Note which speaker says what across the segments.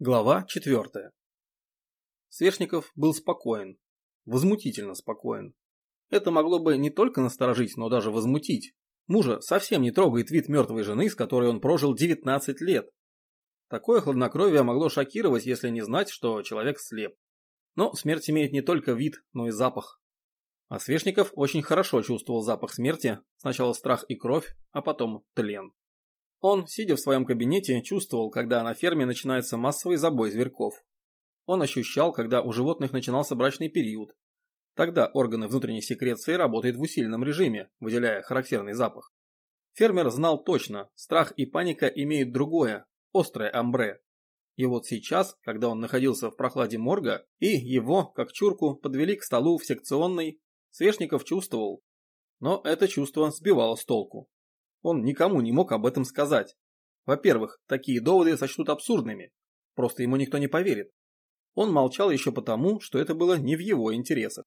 Speaker 1: Глава 4. Свешников был спокоен. Возмутительно спокоен. Это могло бы не только насторожить, но даже возмутить. Мужа совсем не трогает вид мертвой жены, с которой он прожил 19 лет. Такое хладнокровие могло шокировать, если не знать, что человек слеп. Но смерть имеет не только вид, но и запах. А Свешников очень хорошо чувствовал запах смерти, сначала страх и кровь, а потом тлен. Он, сидя в своем кабинете, чувствовал, когда на ферме начинается массовый забой зверьков. Он ощущал, когда у животных начинался брачный период. Тогда органы внутренней секреции работают в усиленном режиме, выделяя характерный запах. Фермер знал точно, страх и паника имеют другое, острое амбре. И вот сейчас, когда он находился в прохладе морга, и его, как чурку, подвели к столу в секционной, Свешников чувствовал. Но это чувство сбивало с толку. Он никому не мог об этом сказать. Во-первых, такие доводы сочтут абсурдными. Просто ему никто не поверит. Он молчал еще потому, что это было не в его интересах.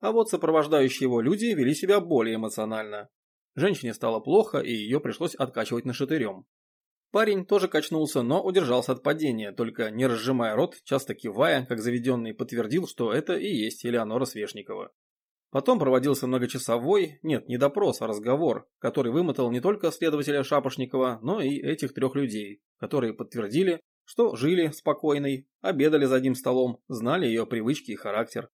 Speaker 1: А вот сопровождающие его люди вели себя более эмоционально. Женщине стало плохо, и ее пришлось откачивать нашатырем. Парень тоже качнулся, но удержался от падения, только не разжимая рот, часто кивая, как заведенный, подтвердил, что это и есть Элеонора Свешникова. Потом проводился многочасовой, нет, не допрос, а разговор, который вымотал не только следователя Шапошникова, но и этих трех людей, которые подтвердили, что жили спокойной, обедали за одним столом, знали ее привычки и характер.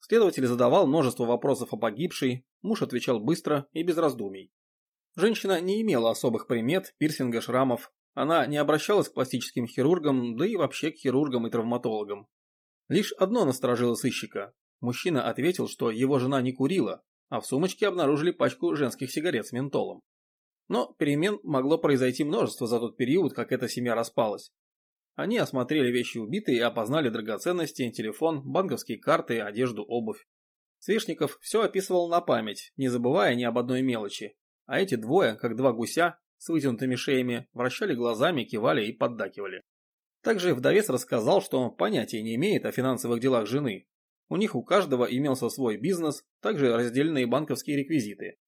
Speaker 1: Следователь задавал множество вопросов о погибшей, муж отвечал быстро и без раздумий. Женщина не имела особых примет, пирсинга, шрамов. Она не обращалась к пластическим хирургам, да и вообще к хирургам и травматологам. Лишь одно насторожило сыщика. Мужчина ответил, что его жена не курила, а в сумочке обнаружили пачку женских сигарет с ментолом. Но перемен могло произойти множество за тот период, как эта семья распалась. Они осмотрели вещи убитой и опознали драгоценности, телефон, банковские карты, одежду, обувь. Свешников все описывал на память, не забывая ни об одной мелочи. А эти двое, как два гуся, с вытянутыми шеями, вращали глазами, кивали и поддакивали. Также вдовец рассказал, что он понятия не имеет о финансовых делах жены, у них у каждого имелся свой бизнес, также разделенные банковские реквизиты.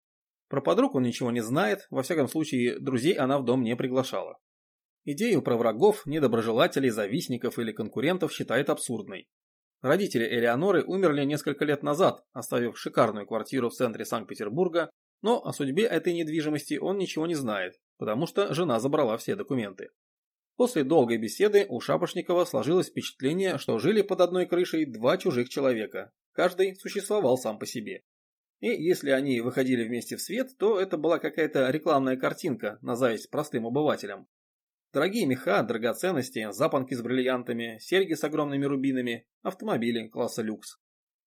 Speaker 1: Про подруг он ничего не знает, во всяком случае, друзей она в дом не приглашала. Идею про врагов, недоброжелателей, завистников или конкурентов считает абсурдной. Родители Элеоноры умерли несколько лет назад, оставив шикарную квартиру в центре Санкт-Петербурга, но о судьбе этой недвижимости он ничего не знает, потому что жена забрала все документы. После долгой беседы у Шапошникова сложилось впечатление, что жили под одной крышей два чужих человека. Каждый существовал сам по себе. И если они выходили вместе в свет, то это была какая-то рекламная картинка на зависть простым обывателям. Дорогие меха, драгоценности, запонки с бриллиантами, серьги с огромными рубинами, автомобили класса люкс.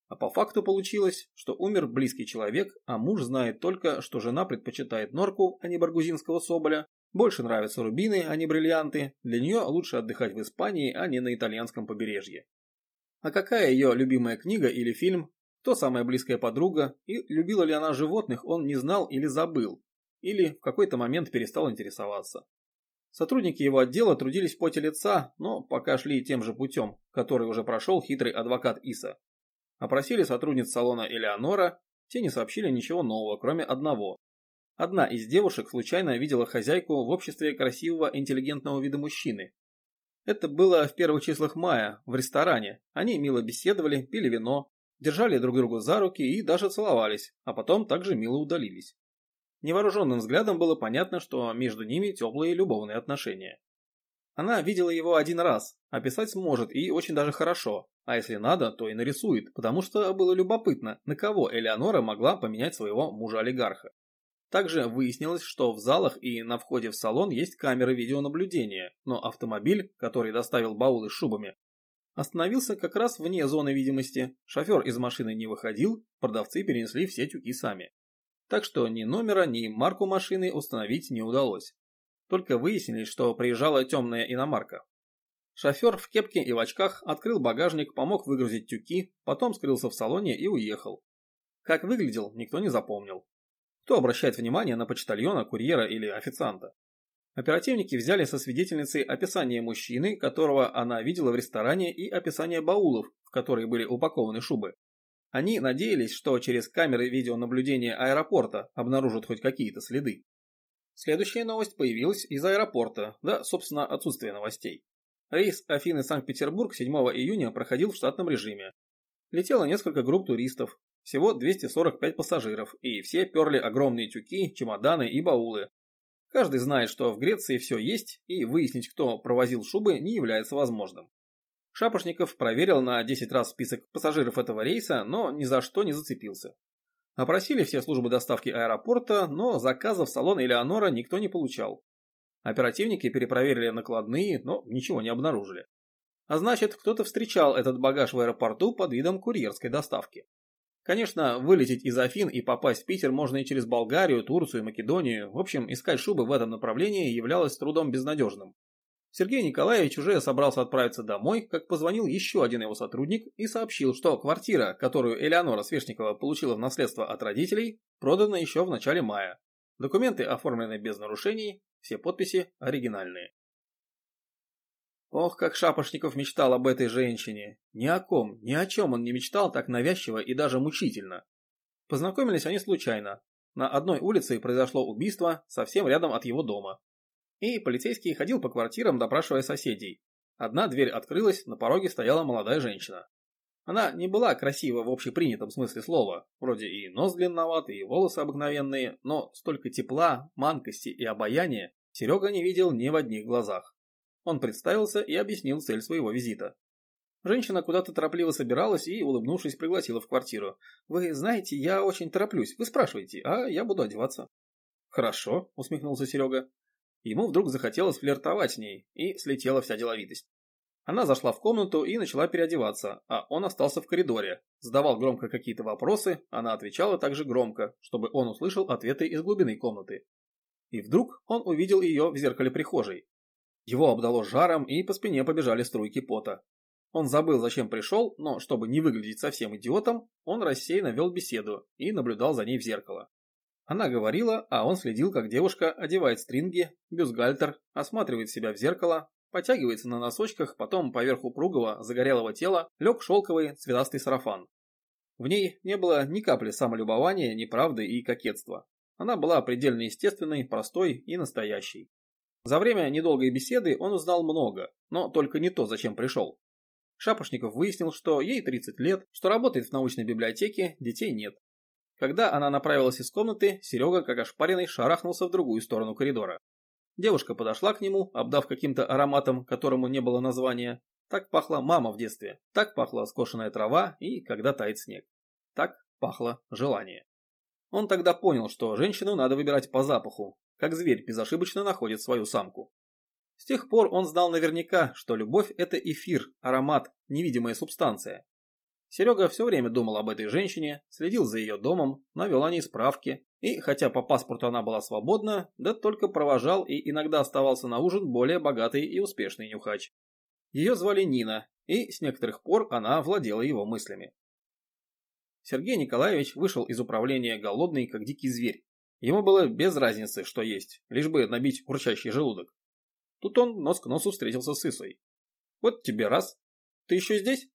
Speaker 1: А по факту получилось, что умер близкий человек, а муж знает только, что жена предпочитает норку, а не баргузинского соболя, больше нравятся рубины, а не бриллианты. Для нее лучше отдыхать в Испании, а не на итальянском побережье. А какая ее любимая книга или фильм? Кто самая близкая подруга? И любила ли она животных, он не знал или забыл. Или в какой-то момент перестал интересоваться. Сотрудники его отдела трудились в поте лица, но пока шли тем же путем, который уже прошел хитрый адвокат Иса. Опросили сотрудниц салона Элеонора, те не сообщили ничего нового, кроме одного. Одна из девушек случайно видела хозяйку в обществе красивого интеллигентного вида мужчины. Это было в первых числах мая, в ресторане. Они мило беседовали, пили вино, держали друг друга за руки и даже целовались, а потом также мило удалились. Невооруженным взглядом было понятно, что между ними теплые любовные отношения. Она видела его один раз, описать сможет и очень даже хорошо, а если надо, то и нарисует, потому что было любопытно, на кого Элеонора могла поменять своего мужа-олигарха. Также выяснилось, что в залах и на входе в салон есть камеры видеонаблюдения, но автомобиль, который доставил баулы с шубами, остановился как раз вне зоны видимости, шофер из машины не выходил, продавцы перенесли все тюки сами. Так что ни номера, ни марку машины установить не удалось. Только выяснили, что приезжала темная иномарка. Шофер в кепке и в очках открыл багажник, помог выгрузить тюки, потом скрылся в салоне и уехал. Как выглядел, никто не запомнил. Кто обращает внимание на почтальона, курьера или официанта? Оперативники взяли со свидетельницы описание мужчины, которого она видела в ресторане, и описание баулов, в которые были упакованы шубы. Они надеялись, что через камеры видеонаблюдения аэропорта обнаружат хоть какие-то следы. Следующая новость появилась из аэропорта, да, собственно, отсутствие новостей. Рейс Афины-Санкт-Петербург 7 июня проходил в штатном режиме. Летело несколько групп туристов, всего 245 пассажиров, и все перли огромные тюки, чемоданы и баулы. Каждый знает, что в Греции все есть, и выяснить, кто провозил шубы, не является возможным. Шапошников проверил на 10 раз список пассажиров этого рейса, но ни за что не зацепился. Опросили все службы доставки аэропорта, но заказов в салон Элеонора никто не получал. Оперативники перепроверили накладные, но ничего не обнаружили. А значит, кто-то встречал этот багаж в аэропорту под видом курьерской доставки. Конечно, вылететь из Афин и попасть в Питер можно и через Болгарию, Турцию, Македонию. В общем, искать шубы в этом направлении являлось трудом безнадежным. Сергей Николаевич уже собрался отправиться домой, как позвонил еще один его сотрудник и сообщил, что квартира, которую Элеонора Свешникова получила в наследство от родителей, продана еще в начале мая. Документы оформлены без нарушений, все подписи оригинальные. Ох, как Шапошников мечтал об этой женщине. Ни о ком, ни о чем он не мечтал так навязчиво и даже мучительно. Познакомились они случайно. На одной улице произошло убийство, совсем рядом от его дома. И полицейский ходил по квартирам, допрашивая соседей. Одна дверь открылась, на пороге стояла молодая женщина. Она не была красива в общепринятом смысле слова, вроде и нос длинноватый, и волосы обыкновенные, но столько тепла, манкости и обаяния Серега не видел ни в одних глазах. Он представился и объяснил цель своего визита. Женщина куда-то торопливо собиралась и, улыбнувшись, пригласила в квартиру. «Вы знаете, я очень тороплюсь. Вы спрашиваете, а я буду одеваться». «Хорошо», — усмехнулся Серега. Ему вдруг захотелось флиртовать с ней, и слетела вся деловитость. Она зашла в комнату и начала переодеваться, а он остался в коридоре. Задавал громко какие-то вопросы, она отвечала также громко, чтобы он услышал ответы из глубины комнаты. И вдруг он увидел ее в зеркале прихожей. Его обдало жаром, и по спине побежали струйки пота. Он забыл, зачем пришел, но чтобы не выглядеть совсем идиотом, он рассеянно вел беседу и наблюдал за ней в зеркало. Она говорила, а он следил, как девушка одевает стринги, бюстгальтер, осматривает себя в зеркало, потягивается на носочках, потом поверх упругого, загорелого тела лег шелковый цветастый сарафан. В ней не было ни капли самолюбования, неправды и кокетства. Она была предельно естественной, простой и настоящей. За время недолгой беседы он узнал много, но только не то, зачем пришел. Шапошников выяснил, что ей 30 лет, что работает в научной библиотеке, детей нет. Когда она направилась из комнаты, Серега, как ошпаренный, шарахнулся в другую сторону коридора. Девушка подошла к нему, обдав каким-то ароматом, которому не было названия. Так пахла мама в детстве, так пахла скошенная трава и когда тает снег. Так пахло желание. Он тогда понял, что женщину надо выбирать по запаху, как зверь безошибочно находит свою самку. С тех пор он знал наверняка, что любовь – это эфир, аромат, невидимая субстанция. Серега все время думал об этой женщине, следил за ее домом, навел о ней справки, и хотя по паспорту она была свободна, да только провожал и иногда оставался на ужин более богатый и успешный нюхач. Ее звали Нина, и с некоторых пор она владела его мыслями. Сергей Николаевич вышел из управления голодный, как дикий зверь, Ему было без разницы, что есть, лишь бы набить урчащий желудок. Тут он нос к носу встретился с Исой. «Вот тебе раз. Ты еще здесь?»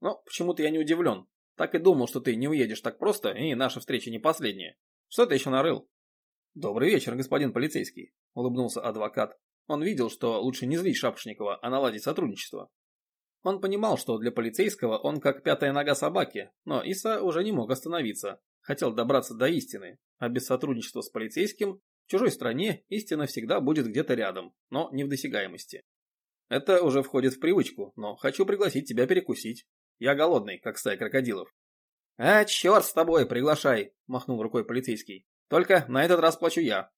Speaker 1: «Ну, почему-то я не удивлен. Так и думал, что ты не уедешь так просто, и наша встреча не последняя. Что ты еще нарыл?» «Добрый вечер, господин полицейский», — улыбнулся адвокат. Он видел, что лучше не злить Шапошникова, а наладить сотрудничество. Он понимал, что для полицейского он как пятая нога собаки, но Иса уже не мог остановиться, хотел добраться до истины, а без сотрудничества с полицейским в чужой стране истина всегда будет где-то рядом, но не в досягаемости. Это уже входит в привычку, но хочу пригласить тебя перекусить. Я голодный, как стая крокодилов. А, черт с тобой, приглашай, махнул рукой полицейский. Только на этот раз плачу я.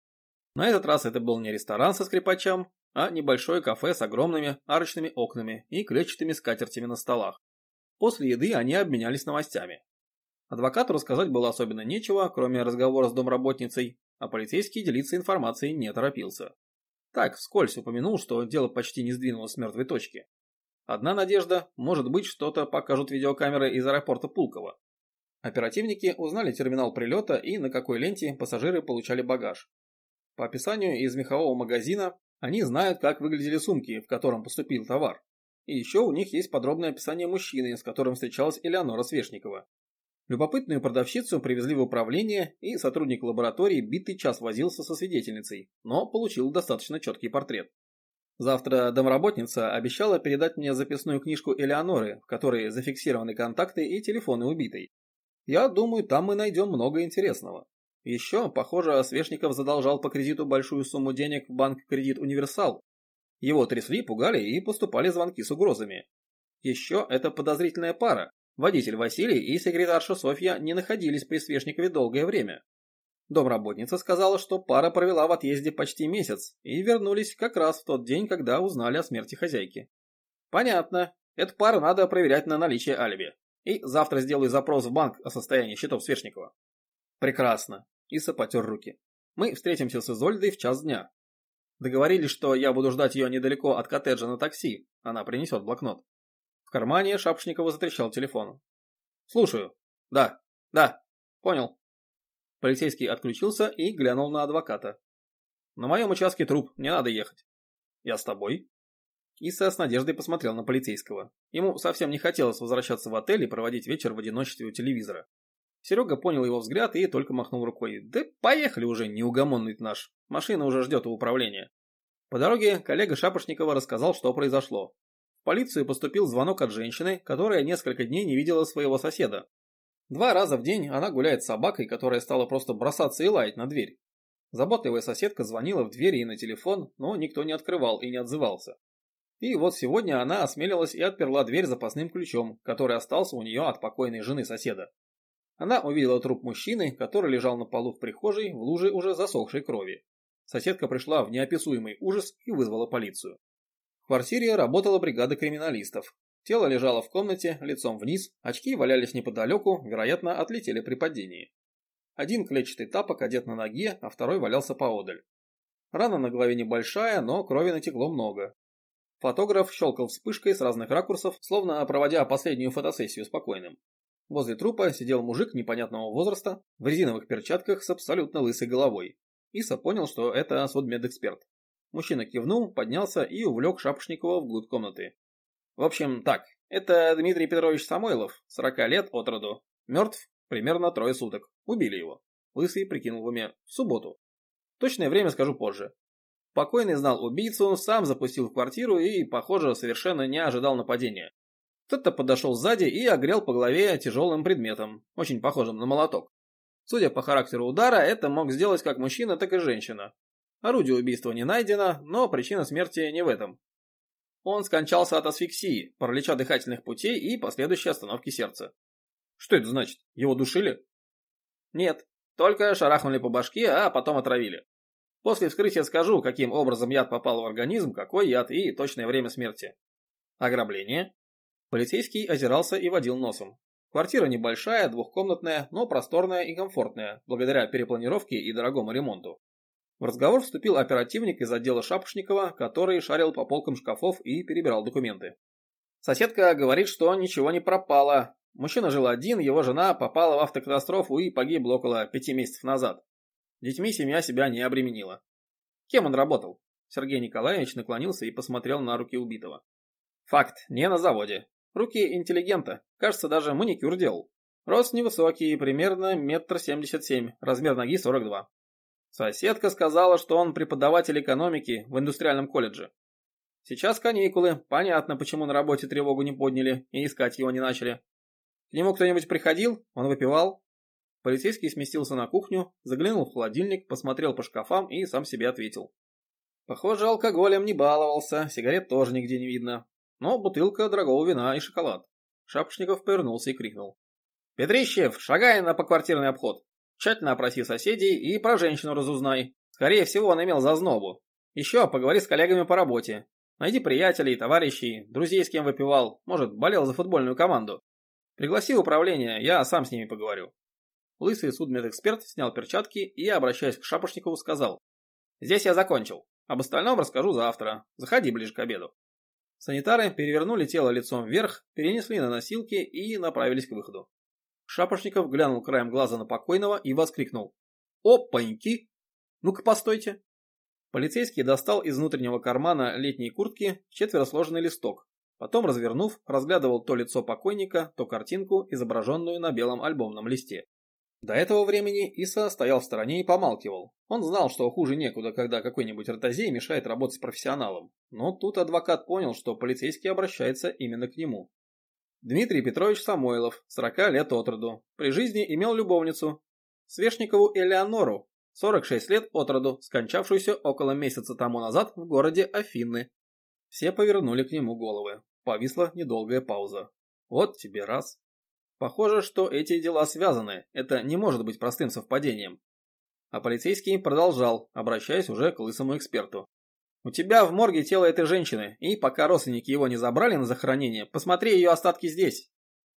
Speaker 1: На этот раз это был не ресторан со скрипачем, а небольшое кафе с огромными арочными окнами и клетчатыми скатертями на столах. После еды они обменялись новостями. Адвокату рассказать было особенно нечего, кроме разговора с домработницей, а полицейский делиться информацией не торопился. Так, вскользь упомянул, что дело почти не сдвинулось с мертвой точки. Одна надежда, может быть, что-то покажут видеокамеры из аэропорта Пулково. Оперативники узнали терминал прилета и на какой ленте пассажиры получали багаж. По описанию из мехового магазина они знают, как выглядели сумки, в котором поступил товар. И еще у них есть подробное описание мужчины, с которым встречалась Элеонора Свешникова. Любопытную продавщицу привезли в управление, и сотрудник лаборатории битый час возился со свидетельницей, но получил достаточно четкий портрет. Завтра домработница обещала передать мне записную книжку Элеоноры, в которой зафиксированы контакты и телефоны убитой. Я думаю, там мы найдем много интересного. Еще, похоже, Свешников задолжал по кредиту большую сумму денег в банк «Кредит Универсал». Его трясли, пугали и поступали звонки с угрозами. Еще это подозрительная пара. Водитель Василий и секретарша Софья не находились при Свешникове долгое время. Домработница сказала, что пара провела в отъезде почти месяц и вернулись как раз в тот день, когда узнали о смерти хозяйки. Понятно. Эту пару надо проверять на наличие алиби. И завтра сделаю запрос в банк о состоянии счетов Свешникова. Прекрасно. Иса потер руки. Мы встретимся с Изольдой в час дня. Договорились, что я буду ждать ее недалеко от коттеджа на такси. Она принесет блокнот. В кармане Шапшникова затрещал телефон. Слушаю. Да. Да. Понял. Полицейский отключился и глянул на адвоката. «На моем участке труп, не надо ехать». «Я с тобой?» Иса с надеждой посмотрел на полицейского. Ему совсем не хотелось возвращаться в отель и проводить вечер в одиночестве у телевизора. Серега понял его взгляд и только махнул рукой. «Да поехали уже, неугомонный наш. Машина уже ждет у управления». По дороге коллега Шапошникова рассказал, что произошло. В полицию поступил звонок от женщины, которая несколько дней не видела своего соседа, Два раза в день она гуляет с собакой, которая стала просто бросаться и лаять на дверь. Заботливая соседка звонила в дверь и на телефон, но никто не открывал и не отзывался. И вот сегодня она осмелилась и отперла дверь запасным ключом, который остался у нее от покойной жены соседа. Она увидела труп мужчины, который лежал на полу в прихожей в луже уже засохшей крови. Соседка пришла в неописуемый ужас и вызвала полицию. Квартире работала бригада криминалистов. Тело лежало в комнате, лицом вниз, очки валялись неподалеку, вероятно, отлетели при падении. Один клетчатый тапок одет на ноге, а второй валялся поодаль. Рана на голове небольшая, но крови натекло много. Фотограф щелкал вспышкой с разных ракурсов, словно проводя последнюю фотосессию спокойным. Возле трупа сидел мужик непонятного возраста, в резиновых перчатках с абсолютно лысой головой. Иса понял, что это судмедэксперт. Мужчина кивнул, поднялся и увлек Шапошникова вглубь комнаты. В общем, так, это Дмитрий Петрович Самойлов, 40 лет от роду. Мертв примерно трое суток. Убили его. Лысый прикинул в уме. В субботу. Точное время скажу позже. Покойный знал убийцу, сам запустил в квартиру и, похоже, совершенно не ожидал нападения. Кто-то подошел сзади и огрел по голове тяжелым предметом, очень похожим на молоток. Судя по характеру удара, это мог сделать как мужчина, так и женщина. Орудие убийства не найдено, но причина смерти не в этом. Он скончался от асфиксии, паралича дыхательных путей и последующей остановки сердца. Что это значит? Его душили? Нет, только шарахнули по башке, а потом отравили. После вскрытия скажу, каким образом яд попал в организм, какой яд и точное время смерти. Ограбление? Полицейский озирался и водил носом. Квартира небольшая, двухкомнатная, но просторная и комфортная, благодаря перепланировке и дорогому ремонту. В разговор вступил оперативник из отдела Шапошникова, который шарил по полкам шкафов и перебирал документы. Соседка говорит, что ничего не пропало. Мужчина жил один, его жена попала в автокатастрофу и погибла около пяти месяцев назад. Детьми семья себя не обременила. Кем он работал? Сергей Николаевич наклонился и посмотрел на руки убитого. Факт, не на заводе. Руки интеллигента, кажется, даже маникюр делал. Рост невысокий, примерно метр семьдесят семь, размер ноги сорок два. Соседка сказала, что он преподаватель экономики в индустриальном колледже. Сейчас каникулы, понятно, почему на работе тревогу не подняли и искать его не начали. К нему кто-нибудь приходил? Он выпивал? Полицейский сместился на кухню, заглянул в холодильник, посмотрел по шкафам и сам себе ответил. Похоже, алкоголем не баловался, сигарет тоже нигде не видно. Но бутылка дорогого вина и шоколад. Шапошников повернулся и крикнул. «Петрищев, шагай на поквартирный обход!» Тщательно опроси соседей и про женщину разузнай. Скорее всего, он имел зазнобу. Еще поговори с коллегами по работе. Найди приятелей, товарищей, друзей, с кем выпивал. Может, болел за футбольную команду. Пригласи управление, я сам с ними поговорю. Лысый судмедэксперт снял перчатки и, обращаясь к Шапошникову, сказал. Здесь я закончил. Об остальном расскажу завтра. Заходи ближе к обеду. Санитары перевернули тело лицом вверх, перенесли на носилки и направились к выходу. Шапошников глянул краем глаза на покойного и воскликнул. «Опаньки! Ну-ка, постойте!» Полицейский достал из внутреннего кармана летней куртки четверо сложенный листок. Потом, развернув, разглядывал то лицо покойника, то картинку, изображенную на белом альбомном листе. До этого времени Иса стоял в стороне и помалкивал. Он знал, что хуже некуда, когда какой-нибудь ротозей мешает работать профессионалом. Но тут адвокат понял, что полицейский обращается именно к нему. Дмитрий Петрович Самойлов, 40 лет от роду. При жизни имел любовницу. Свешникову Элеонору, 46 лет от роду, скончавшуюся около месяца тому назад в городе Афины. Все повернули к нему головы. Повисла недолгая пауза. Вот тебе раз. Похоже, что эти дела связаны, это не может быть простым совпадением. А полицейский продолжал, обращаясь уже к лысому эксперту. У тебя в морге тело этой женщины, и пока родственники его не забрали на захоронение, посмотри ее остатки здесь.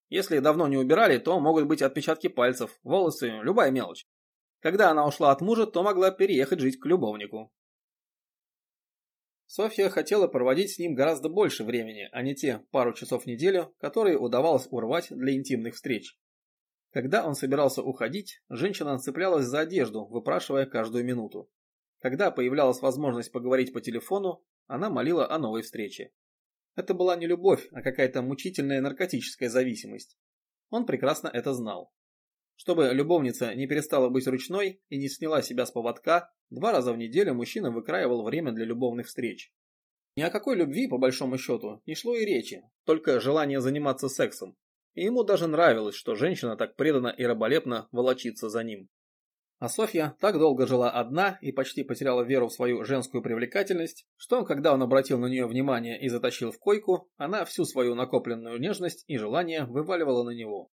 Speaker 1: Если давно не убирали, то могут быть отпечатки пальцев, волосы, любая мелочь. Когда она ушла от мужа, то могла переехать жить к любовнику. Софья хотела проводить с ним гораздо больше времени, а не те пару часов в неделю, которые удавалось урвать для интимных встреч. Когда он собирался уходить, женщина цеплялась за одежду, выпрашивая каждую минуту. Когда появлялась возможность поговорить по телефону, она молила о новой встрече. Это была не любовь, а какая-то мучительная наркотическая зависимость. Он прекрасно это знал. Чтобы любовница не перестала быть ручной и не сняла себя с поводка, два раза в неделю мужчина выкраивал время для любовных встреч. Ни о какой любви, по большому счету, не шло и речи, только желание заниматься сексом. И ему даже нравилось, что женщина так преданно и раболепно волочится за ним. А Софья так долго жила одна и почти потеряла веру в свою женскую привлекательность, что когда он обратил на нее внимание и затащил в койку, она всю свою накопленную нежность и желание вываливала на него.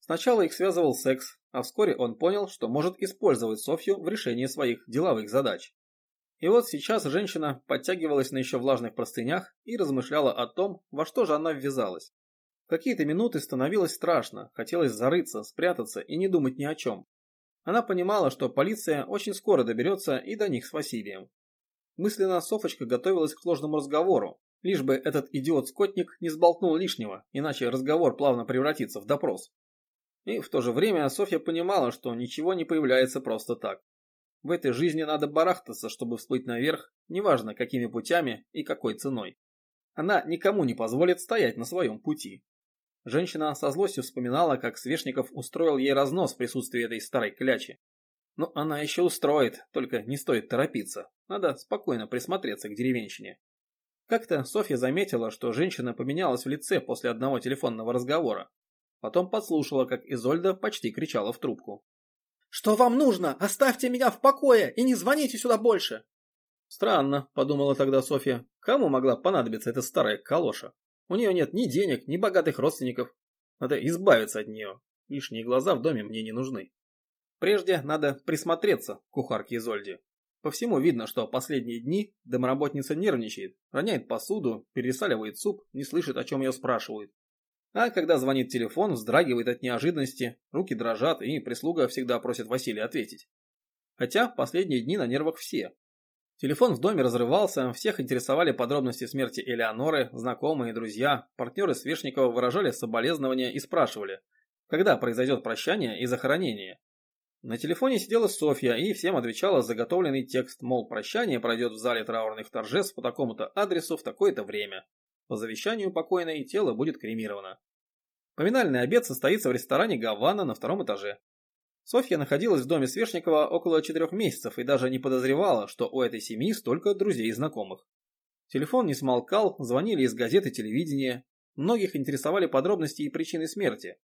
Speaker 1: Сначала их связывал секс, а вскоре он понял, что может использовать Софью в решении своих деловых задач. И вот сейчас женщина подтягивалась на еще влажных простынях и размышляла о том, во что же она ввязалась. В какие-то минуты становилось страшно, хотелось зарыться, спрятаться и не думать ни о чем. Она понимала, что полиция очень скоро доберется и до них с Василием. Мысленно Софочка готовилась к сложному разговору, лишь бы этот идиот-скотник не сболтнул лишнего, иначе разговор плавно превратится в допрос. И в то же время Софья понимала, что ничего не появляется просто так. В этой жизни надо барахтаться, чтобы всплыть наверх, неважно какими путями и какой ценой. Она никому не позволит стоять на своем пути. Женщина со злостью вспоминала, как Свешников устроил ей разнос в присутствии этой старой клячи. Но она еще устроит, только не стоит торопиться. Надо спокойно присмотреться к деревенщине. Как-то Софья заметила, что женщина поменялась в лице после одного телефонного разговора. Потом подслушала, как Изольда почти кричала в трубку. «Что вам нужно? Оставьте меня в покое и не звоните сюда больше!» Странно, подумала тогда Софья, кому могла понадобиться эта старая калоша? У нее нет ни денег, ни богатых родственников. Надо избавиться от нее. Лишние глаза в доме мне не нужны. Прежде надо присмотреться к кухарке Изольде. По всему видно, что последние дни домработница нервничает, роняет посуду, пересаливает суп, не слышит, о чем ее спрашивают. А когда звонит телефон, вздрагивает от неожиданности, руки дрожат, и прислуга всегда просит Василия ответить. Хотя последние дни на нервах все. Телефон в доме разрывался, всех интересовали подробности смерти Элеоноры, знакомые, друзья, партнеры Свешникова выражали соболезнования и спрашивали, когда произойдет прощание и захоронение. На телефоне сидела Софья и всем отвечала заготовленный текст, мол, прощание пройдет в зале траурных торжеств по такому-то адресу в такое-то время. По завещанию покойной тело будет кремировано. Поминальный обед состоится в ресторане «Гавана» на втором этаже. Софья находилась в доме Свешникова около четырех месяцев и даже не подозревала, что у этой семьи столько друзей и знакомых. Телефон не смолкал, звонили из газеты телевидения. Многих интересовали подробности и причины смерти.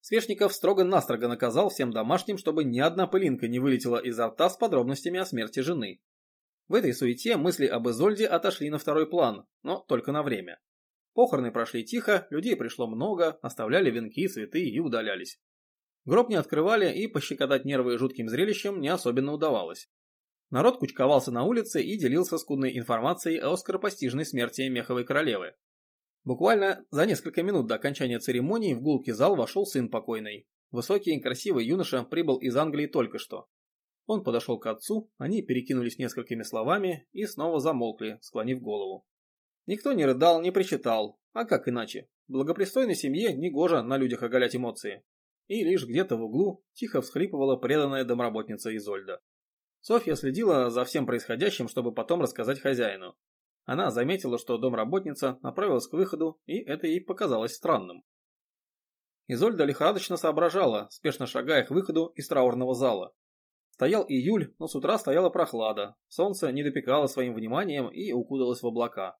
Speaker 1: Свешников строго-настрого наказал всем домашним, чтобы ни одна пылинка не вылетела изо рта с подробностями о смерти жены. В этой суете мысли об Изольде отошли на второй план, но только на время. Похороны прошли тихо, людей пришло много, оставляли венки, цветы и удалялись. Гроб не открывали и пощекотать нервы жутким зрелищем не особенно удавалось. Народ кучковался на улице и делился скудной информацией о скоропостижной смерти Меховой королевы. Буквально за несколько минут до окончания церемонии в гулкий зал вошел сын покойной. Высокий и красивый юноша прибыл из Англии только что. Он подошел к отцу, они перекинулись несколькими словами и снова замолкли, склонив голову. Никто не рыдал, не причитал, а как иначе? В благопристойной семье негоже на людях оголять эмоции. И лишь где-то в углу тихо всхлипывала преданная домработница Изольда. Софья следила за всем происходящим, чтобы потом рассказать хозяину. Она заметила, что домработница направилась к выходу, и это ей показалось странным. Изольда лихорадочно соображала, спешно шагая к выходу из траурного зала. Стоял июль, но с утра стояла прохлада, солнце не допекало своим вниманием и укуталось в облака.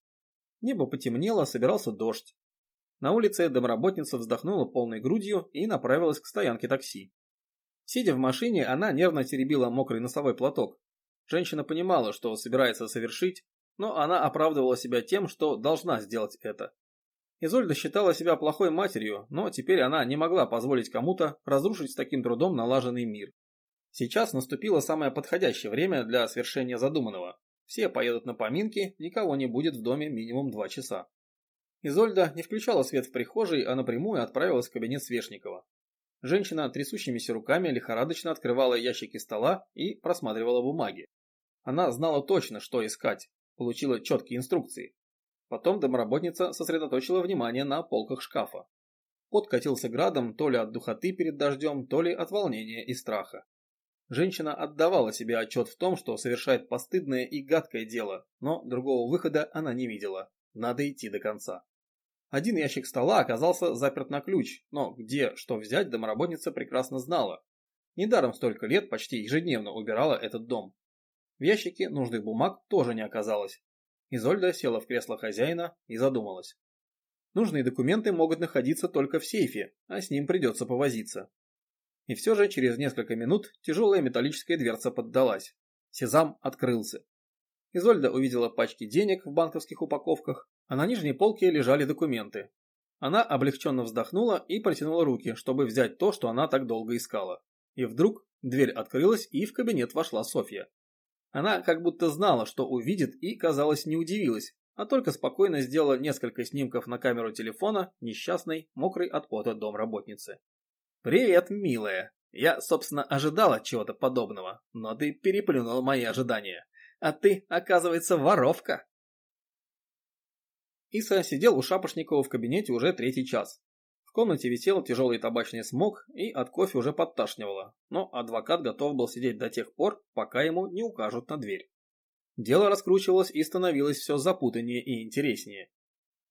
Speaker 1: Небо потемнело, собирался дождь. На улице домработница вздохнула полной грудью и направилась к стоянке такси. Сидя в машине, она нервно теребила мокрый носовой платок. Женщина понимала, что собирается совершить, но она оправдывала себя тем, что должна сделать это. Изольда считала себя плохой матерью, но теперь она не могла позволить кому-то разрушить с таким трудом налаженный мир. Сейчас наступило самое подходящее время для свершения задуманного. Все поедут на поминки, никого не будет в доме минимум два часа. Изольда не включала свет в прихожей, а напрямую отправилась в кабинет Свешникова. Женщина трясущимися руками лихорадочно открывала ящики стола и просматривала бумаги. Она знала точно, что искать, получила четкие инструкции. Потом домработница сосредоточила внимание на полках шкафа. Пот катился градом то ли от духоты перед дождем, то ли от волнения и страха. Женщина отдавала себе отчет в том, что совершает постыдное и гадкое дело, но другого выхода она не видела. Надо идти до конца. Один ящик стола оказался заперт на ключ, но где что взять домработница прекрасно знала. Недаром столько лет почти ежедневно убирала этот дом. В ящике нужных бумаг тоже не оказалось. Изольда села в кресло хозяина и задумалась. Нужные документы могут находиться только в сейфе, а с ним придется повозиться. И все же через несколько минут тяжелая металлическая дверца поддалась. Сезам открылся. Изольда увидела пачки денег в банковских упаковках, а на нижней полке лежали документы. Она облегченно вздохнула и протянула руки, чтобы взять то, что она так долго искала. И вдруг дверь открылась, и в кабинет вошла Софья. Она как будто знала, что увидит, и, казалось, не удивилась, а только спокойно сделала несколько снимков на камеру телефона несчастной, мокрой от пота домработницы. «Привет, милая. Я, собственно, ожидала чего-то подобного, но ты переплюнула мои ожидания. А ты, оказывается, воровка. Иса сидел у Шапошникова в кабинете уже третий час. В комнате висел тяжелый табачный смог и от кофе уже подташнивало, но адвокат готов был сидеть до тех пор, пока ему не укажут на дверь. Дело раскручивалось и становилось все запутаннее и интереснее.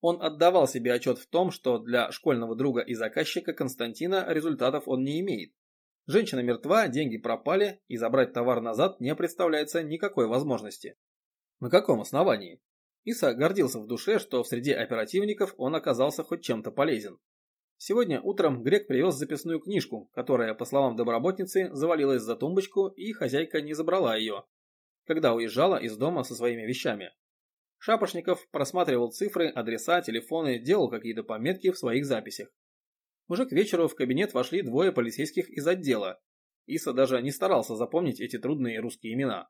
Speaker 1: Он отдавал себе отчет в том, что для школьного друга и заказчика Константина результатов он не имеет. Женщина мертва, деньги пропали, и забрать товар назад не представляется никакой возможности. На каком основании? Иса гордился в душе, что в среде оперативников он оказался хоть чем-то полезен. Сегодня утром Грек привез записную книжку, которая, по словам доброботницы, завалилась за тумбочку и хозяйка не забрала ее, когда уезжала из дома со своими вещами. Шапошников просматривал цифры, адреса, телефоны, делал какие-то пометки в своих записях. Уже к вечеру в кабинет вошли двое полицейских из отдела. Иса даже не старался запомнить эти трудные русские имена.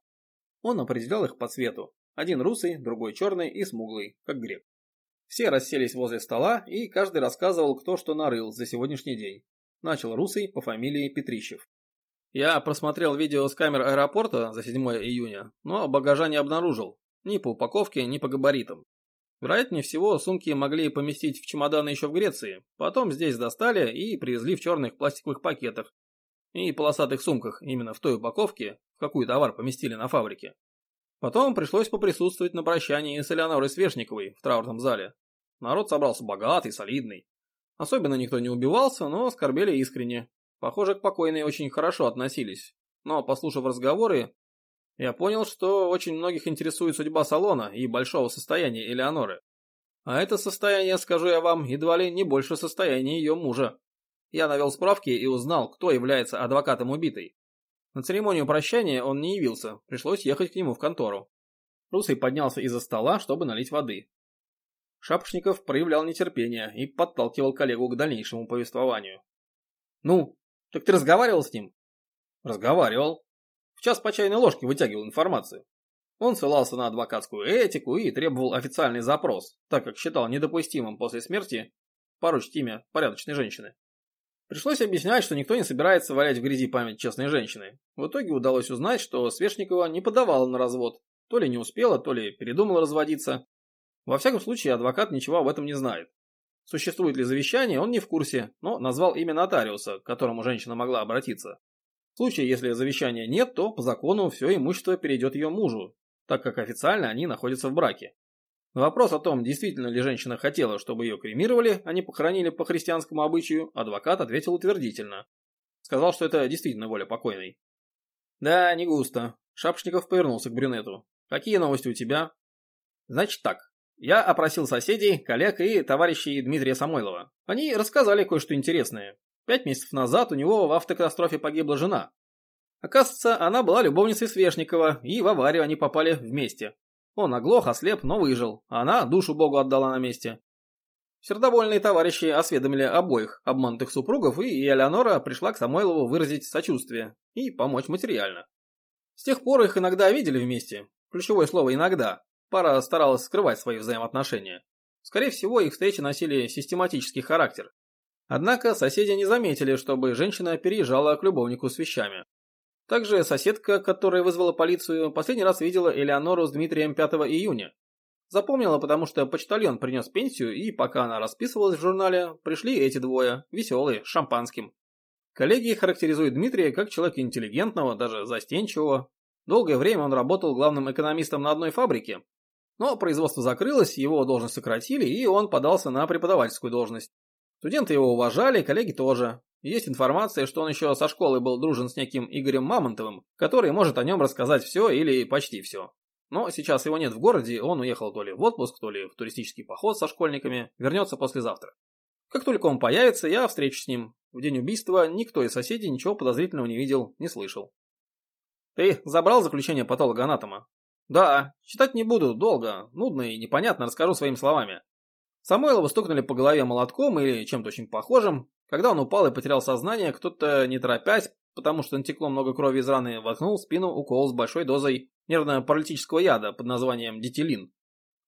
Speaker 1: Он определял их по цвету. Один русый, другой черный и смуглый, как грек. Все расселись возле стола, и каждый рассказывал, кто что нарыл за сегодняшний день. Начал русый по фамилии Петрищев. Я просмотрел видео с камер аэропорта за 7 июня, но багажа не обнаружил. Ни по упаковке, ни по габаритам. Вероятнее всего, сумки могли поместить в чемоданы еще в Греции, потом здесь достали и привезли в черных пластиковых пакетах и полосатых сумках именно в той упаковке, в какую товар поместили на фабрике. Потом пришлось поприсутствовать на прощании с Элеонорой Свешниковой в траурном зале. Народ собрался богатый, солидный. Особенно никто не убивался, но скорбели искренне. Похоже, к покойной очень хорошо относились. Но, послушав разговоры, я понял, что очень многих интересует судьба салона и большого состояния Элеоноры. А это состояние, скажу я вам, едва ли не больше состояния ее мужа. Я навел справки и узнал, кто является адвокатом убитой. На церемонию прощания он не явился, пришлось ехать к нему в контору. Русый поднялся из-за стола, чтобы налить воды. Шапошников проявлял нетерпение и подталкивал коллегу к дальнейшему повествованию. «Ну, так ты разговаривал с ним?» «Разговаривал час по чайной ложке вытягивал информацию. Он ссылался на адвокатскую этику и требовал официальный запрос, так как считал недопустимым после смерти поручить имя порядочной женщины. Пришлось объяснять, что никто не собирается валять в грязи память честной женщины. В итоге удалось узнать, что Свешникова не подавала на развод. То ли не успела, то ли передумала разводиться. Во всяком случае, адвокат ничего об этом не знает. Существует ли завещание, он не в курсе, но назвал имя нотариуса, к которому женщина могла обратиться. В случае, если завещания нет, то по закону все имущество перейдет ее мужу, так как официально они находятся в браке. На вопрос о том, действительно ли женщина хотела, чтобы ее кремировали, а не похоронили по христианскому обычаю, адвокат ответил утвердительно. Сказал, что это действительно воля покойной. Да, не густо. Шапшников повернулся к брюнету. Какие новости у тебя? Значит так. Я опросил соседей, коллег и товарищей Дмитрия Самойлова. Они рассказали кое-что интересное. Пять месяцев назад у него в автокатастрофе погибла жена. Оказывается, она была любовницей Свешникова, и в аварию они попали вместе. Он оглох, ослеп, но выжил, она душу Богу отдала на месте. Сердобольные товарищи осведомили обоих обманутых супругов, и Элеонора пришла к Самойлову выразить сочувствие и помочь материально. С тех пор их иногда видели вместе. Ключевое слово «иногда». Пара старалась скрывать свои взаимоотношения. Скорее всего, их встречи носили систематический характер. Однако соседи не заметили, чтобы женщина переезжала к любовнику с вещами. Также соседка, которая вызвала полицию, последний раз видела Элеонору с Дмитрием 5 июня. Запомнила, потому что почтальон принес пенсию, и пока она расписывалась в журнале, пришли эти двое, веселые, с шампанским. Коллеги характеризуют Дмитрия как человека интеллигентного, даже застенчивого. Долгое время он работал главным экономистом на одной фабрике. Но производство закрылось, его должность сократили, и он подался на преподавательскую должность. Студенты его уважали, коллеги тоже. Есть информация, что он еще со школы был дружен с неким Игорем Мамонтовым, который может о нем рассказать все или почти все. Но сейчас его нет в городе, он уехал то ли в отпуск, то ли в туристический поход со школьниками, вернется послезавтра. Как только он появится, я встречусь с ним. В день убийства никто из соседей ничего подозрительного не видел, не слышал. Ты забрал заключение патолога-анатома? Да, читать не буду, долго, нудно и непонятно, расскажу своими словами. Самойлова стукнули по голове молотком или чем-то очень похожим, когда он упал и потерял сознание, кто-то, не торопясь, потому что натекло много крови из раны, воткнул в спину укол с большой дозой нервно-паралитического яда под названием дитилин.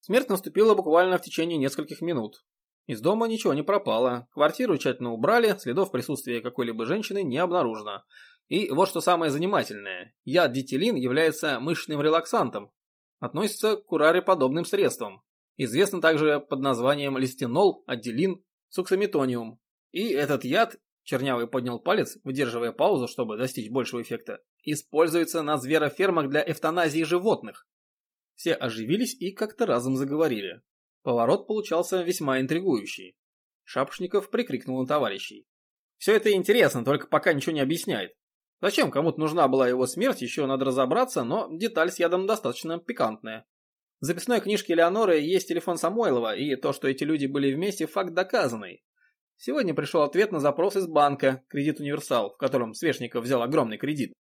Speaker 1: Смерть наступила буквально в течение нескольких минут. Из дома ничего не пропало, квартиру тщательно убрали, следов присутствия какой-либо женщины не обнаружено. И вот что самое занимательное, яд дитилин является мышечным релаксантом, относится к кураре-подобным средствам. Известно также под названием листинол, аддилин, суксамитониум, и этот яд, Чернявый поднял палец, выдерживая паузу, чтобы достичь большего эффекта, используется на зверофермах для эвтаназии животных. Все оживились и как-то разом заговорили. Поворот получался весьма интригующий. Шапшников прикрикнул на товарищей. Все это интересно, только пока ничего не объясняет. Зачем кому-то нужна была его смерть, еще надо разобраться, но деталь с ядом достаточно пикантная. В записной книжке Леоноры есть телефон Самойлова, и то, что эти люди были вместе, факт доказанный. Сегодня пришел ответ на запрос из банка «Кредит Универсал», в котором Свешников взял огромный кредит.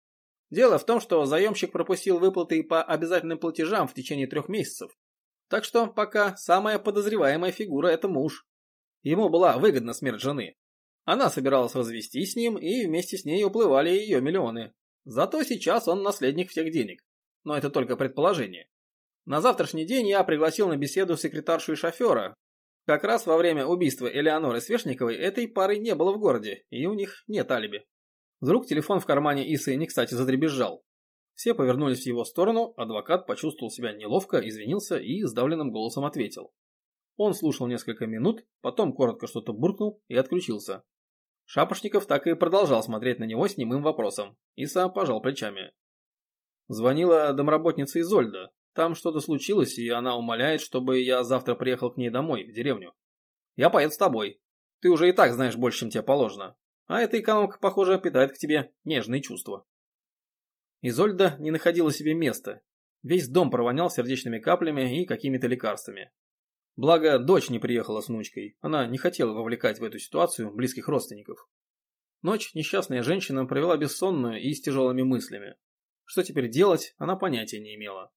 Speaker 1: Дело в том, что заемщик пропустил выплаты по обязательным платежам в течение трех месяцев. Так что пока самая подозреваемая фигура – это муж. Ему была выгодна смерть жены. Она собиралась развестись с ним, и вместе с ней уплывали ее миллионы. Зато сейчас он наследник всех денег. Но это только предположение. На завтрашний день я пригласил на беседу секретаршу и шофера, как раз во время убийства Элеоноры Свешниковой этой пары не было в городе, и у них нет алиби. Вдруг телефон в кармане Исы не кстати задребезжал. Все повернулись в его сторону, адвокат почувствовал себя неловко, извинился и сдавленным голосом ответил. Он слушал несколько минут, потом коротко что-то буркнул и отключился. Шапошников так и продолжал смотреть на него с немым вопросом. Иса пожал плечами. Звонила домработница Изольда. Там что-то случилось, и она умоляет, чтобы я завтра приехал к ней домой, в деревню. Я поеду с тобой. Ты уже и так знаешь больше, чем тебе положено. А эта экономка, похоже, питает к тебе нежные чувства. Изольда не находила себе места. Весь дом провонял сердечными каплями и какими-то лекарствами. Благо, дочь не приехала с внучкой. Она не хотела вовлекать в эту ситуацию близких родственников. Ночь несчастная женщина провела бессонную и с тяжелыми мыслями. Что теперь делать, она понятия не имела.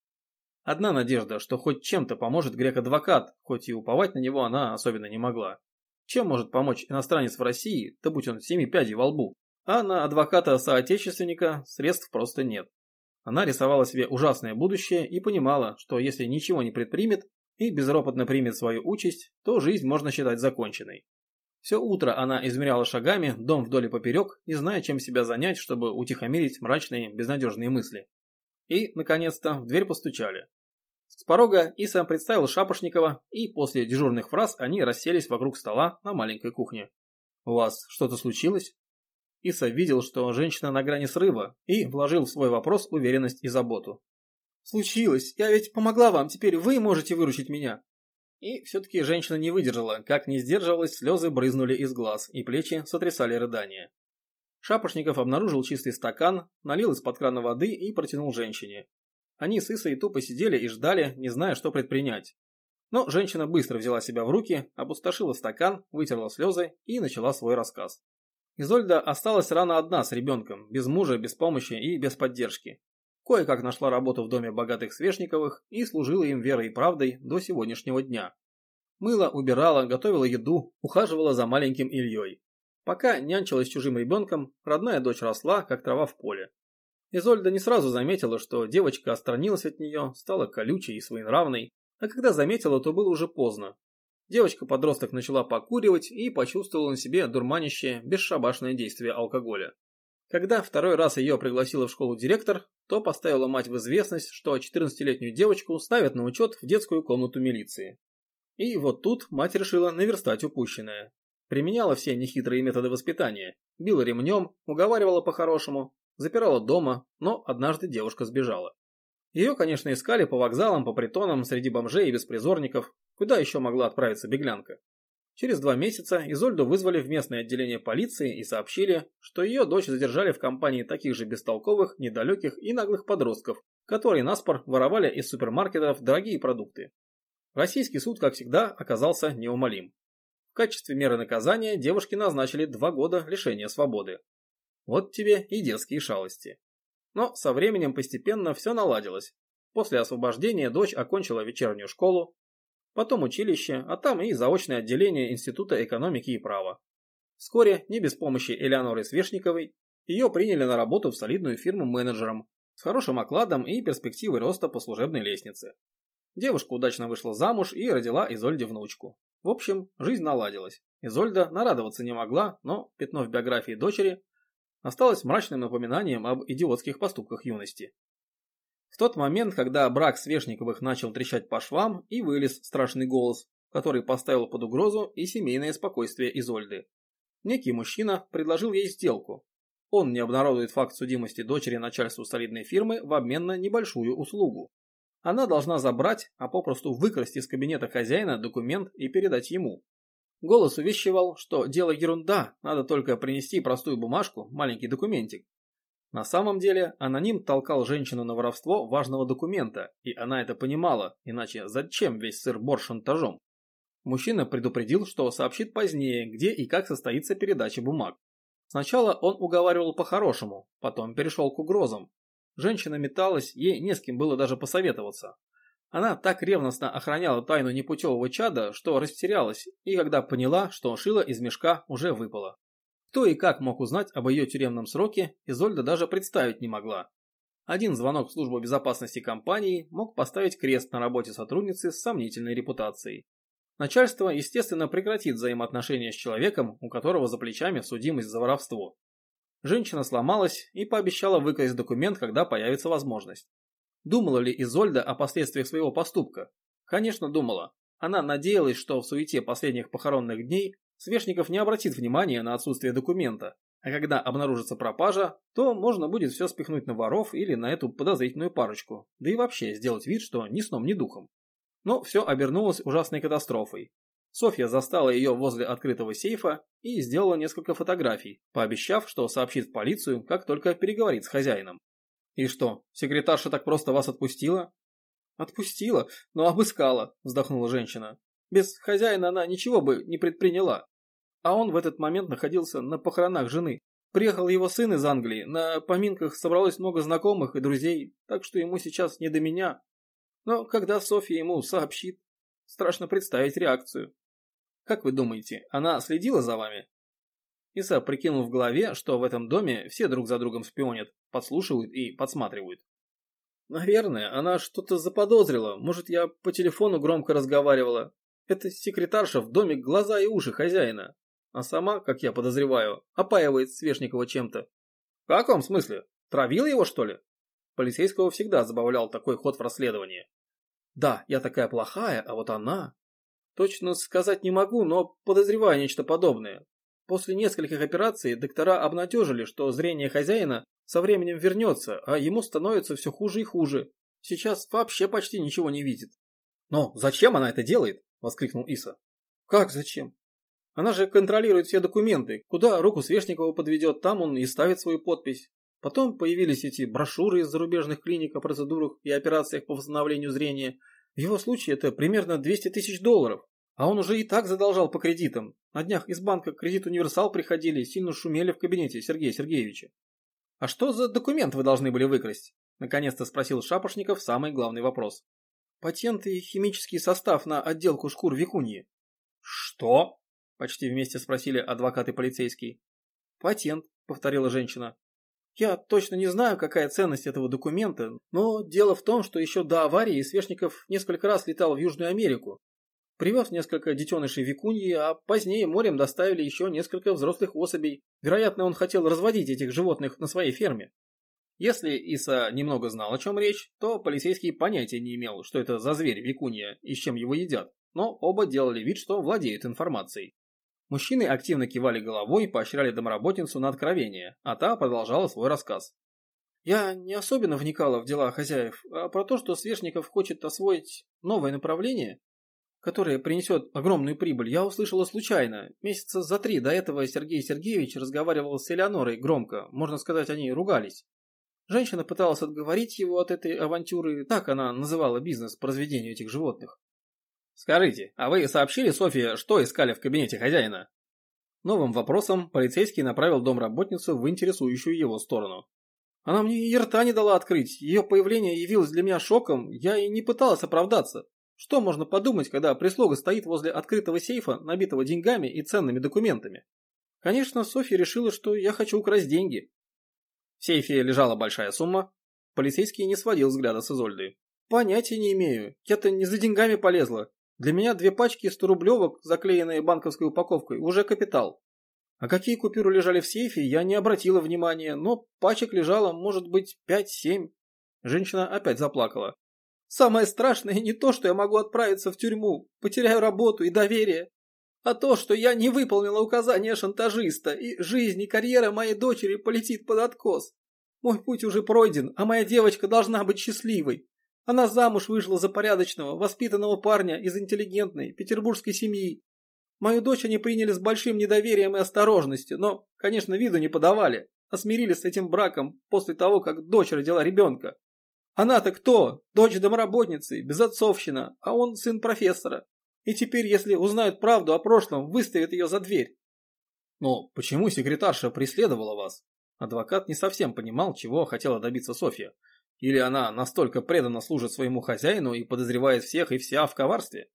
Speaker 1: Одна надежда, что хоть чем-то поможет грек-адвокат, хоть и уповать на него она особенно не могла. Чем может помочь иностранец в России, да будь он семи пядей во лбу? А на адвоката-соотечественника средств просто нет. Она рисовала себе ужасное будущее и понимала, что если ничего не предпримет и безропотно примет свою участь, то жизнь можно считать законченной. Все утро она измеряла шагами дом вдоль и поперек, не зная, чем себя занять, чтобы утихомирить мрачные, безнадежные мысли. И, наконец-то, в дверь постучали. С порога Иса представил Шапошникова, и после дежурных фраз они расселись вокруг стола на маленькой кухне. «У вас что-то случилось?» Иса видел, что женщина на грани срыва, и вложил в свой вопрос уверенность и заботу. «Случилось. Я ведь помогла вам, теперь вы можете выручить меня. И все-таки женщина не выдержала, как не сдерживалась, слезы брызнули из глаз, и плечи сотрясали рыдания. Шапошников обнаружил чистый стакан, налил из-под крана воды и протянул женщине. Они с Исой тупо сидели и ждали, не зная, что предпринять. Но женщина быстро взяла себя в руки, опустошила стакан, вытерла слезы и начала свой рассказ. Изольда осталась рано одна с ребенком, без мужа, без помощи и без поддержки. Кое-как нашла работу в доме богатых Свешниковых и служила им верой и правдой до сегодняшнего дня. Мыла, убирала, готовила еду, ухаживала за маленьким Ильей. Пока нянчилась чужим ребенком, родная дочь росла, как трава в поле. Изольда не сразу заметила, что девочка отстранилась от нее, стала колючей и своенравной, а когда заметила, то было уже поздно. Девочка-подросток начала покуривать и почувствовала на себе дурманящее, бесшабашное действие алкоголя. Когда второй раз ее пригласила в школу директор, то поставила мать в известность, что 14-летнюю девочку ставят на учет в детскую комнату милиции. И вот тут мать решила наверстать упущенное. Применяла все нехитрые методы воспитания. Била ремнем, уговаривала по-хорошему, запирала дома, но однажды девушка сбежала. Ее, конечно, искали по вокзалам, по притонам, среди бомжей и беспризорников, куда еще могла отправиться беглянка. Через два месяца Изольду вызвали в местное отделение полиции и сообщили, что ее дочь задержали в компании таких же бестолковых, недалеких и наглых подростков, которые наспор воровали из супермаркетов дорогие продукты. Российский суд, как всегда, оказался неумолим. В качестве меры наказания девушке назначили два года лишения свободы. Вот тебе и детские шалости. Но со временем постепенно все наладилось. После освобождения дочь окончила вечернюю школу, потом училище, а там и заочное отделение Института экономики и права. Вскоре, не без помощи Элеоноры Свешниковой, ее приняли на работу в солидную фирму менеджером с хорошим окладом и перспективой роста по служебной лестнице. Девушка удачно вышла замуж и родила Изольде внучку. В общем, жизнь наладилась. Изольда нарадоваться не могла, но пятно в биографии дочери осталось мрачным напоминанием об идиотских поступках юности. В тот момент, когда брак Свешниковых начал трещать по швам, и вылез страшный голос, который поставил под угрозу и семейное спокойствие Изольды. Некий мужчина предложил ей сделку. Он не обнародует факт судимости дочери начальству солидной фирмы в обмен на небольшую услугу. Она должна забрать, а попросту выкрасть из кабинета хозяина документ и передать ему. Голос увещевал, что дело ерунда, надо только принести простую бумажку, маленький документик. На самом деле, аноним толкал женщину на воровство важного документа, и она это понимала, иначе зачем весь сыр-бор шантажом? Мужчина предупредил, что сообщит позднее, где и как состоится передача бумаг. Сначала он уговаривал по-хорошему, потом перешел к угрозам. Женщина металась, ей не с кем было даже посоветоваться. Она так ревностно охраняла тайну непутевого чада, что растерялась, и когда поняла, что шила из мешка уже выпало. Кто и как мог узнать об ее тюремном сроке, Изольда даже представить не могла. Один звонок в службу безопасности компании мог поставить крест на работе сотрудницы с сомнительной репутацией. Начальство, естественно, прекратит взаимоотношения с человеком, у которого за плечами судимость за воровство. Женщина сломалась и пообещала выкрасть документ, когда появится возможность. Думала ли Изольда о последствиях своего поступка? Конечно, думала. Она надеялась, что в суете последних похоронных дней Свешников не обратит внимания на отсутствие документа, а когда обнаружится пропажа, то можно будет все спихнуть на воров или на эту подозрительную парочку, да и вообще сделать вид, что ни сном, ни духом. Но все обернулось ужасной катастрофой. Софья застала ее возле открытого сейфа и сделала несколько фотографий, пообещав, что сообщит в полицию, как только переговорит с хозяином. «И что, секретарша так просто вас отпустила?» «Отпустила, но обыскала», – вздохнула женщина. «Без хозяина она ничего бы не предприняла». А он в этот момент находился на похоронах жены. Приехал его сын из Англии, на поминках собралось много знакомых и друзей, так что ему сейчас не до меня. Но когда Софья ему сообщит, страшно представить реакцию. Как вы думаете, она следила за вами? Иса прикинул в голове, что в этом доме все друг за другом шпионят, подслушивают и подсматривают. Наверное, она что-то заподозрила. Может, я по телефону громко разговаривала. Это секретарша в доме глаза и уши хозяина. А сама, как я подозреваю, опаивает Свешникова чем-то. В каком смысле? Травил его, что ли? Полицейского всегда забавлял такой ход в расследовании. Да, я такая плохая, а вот она... Точно сказать не могу, но подозреваю нечто подобное. После нескольких операций доктора обнадежили, что зрение хозяина со временем вернется, а ему становится все хуже и хуже. Сейчас вообще почти ничего не видит. Но зачем она это делает? воскликнул Иса. Как зачем? Она же контролирует все документы. Куда руку Свешникова подведет, там он и ставит свою подпись. Потом появились эти брошюры из зарубежных клиник о процедурах и операциях по восстановлению зрения. В его случае это примерно 200 тысяч долларов. А он уже и так задолжал по кредитам. На днях из банка кредит универсал приходили, сильно шумели в кабинете Сергея Сергеевича. «А что за документ вы должны были выкрасть?» Наконец-то спросил Шапошников самый главный вопрос. «Патент и химический состав на отделку шкур викуньи». «Что?» Почти вместе спросили адвокат и полицейский. «Патент», повторила женщина. Я точно не знаю, какая ценность этого документа, но дело в том, что еще до аварии Свешников несколько раз летал в Южную Америку. Привез несколько детенышей викуньи, а позднее морем доставили еще несколько взрослых особей. Вероятно, он хотел разводить этих животных на своей ферме. Если Иса немного знал, о чем речь, то полицейский понятия не имел, что это за зверь викунья и с чем его едят, но оба делали вид, что владеют информацией. Мужчины активно кивали головой и поощряли домработницу на откровение, а та продолжала свой рассказ. Я не особенно вникала в дела хозяев, а про то, что Свешников хочет освоить новое направление, которое принесет огромную прибыль, я услышала случайно. Месяца за три до этого Сергей Сергеевич разговаривал с Элеонорой громко, можно сказать, они ругались. Женщина пыталась отговорить его от этой авантюры, так она называла бизнес по разведению этих животных. Скажите, а вы сообщили Софье, что искали в кабинете хозяина? Новым вопросом полицейский направил домработницу в интересующую его сторону. Она мне и рта не дала открыть, ее появление явилось для меня шоком, я и не пыталась оправдаться. Что можно подумать, когда прислуга стоит возле открытого сейфа, набитого деньгами и ценными документами? Конечно, Софья решила, что я хочу украсть деньги. В сейфе лежала большая сумма. Полицейский не сводил взгляда с Изольды. Понятия не имею, я-то не за деньгами полезла. Для меня две пачки 100-рублевок, заклеенные банковской упаковкой, уже капитал. А какие купюры лежали в сейфе, я не обратила внимания, но пачек лежало, может быть, 5-7. Женщина опять заплакала. Самое страшное не то, что я могу отправиться в тюрьму, потеряю работу и доверие, а то, что я не выполнила указания шантажиста, и жизнь и карьера моей дочери полетит под откос. Мой путь уже пройден, а моя девочка должна быть счастливой. Она замуж вышла за порядочного, воспитанного парня из интеллигентной петербургской семьи. Мою дочь они приняли с большим недоверием и осторожностью, но, конечно, виду не подавали, а смирились с этим браком после того, как дочь родила ребенка. Она-то кто? Дочь домработницы, безотцовщина, а он сын профессора. И теперь, если узнают правду о прошлом, выставят ее за дверь. Но почему секретарша преследовала вас? Адвокат не совсем понимал, чего хотела добиться Софья. Или она настолько преданно служит своему хозяину и подозревает всех и вся в коварстве?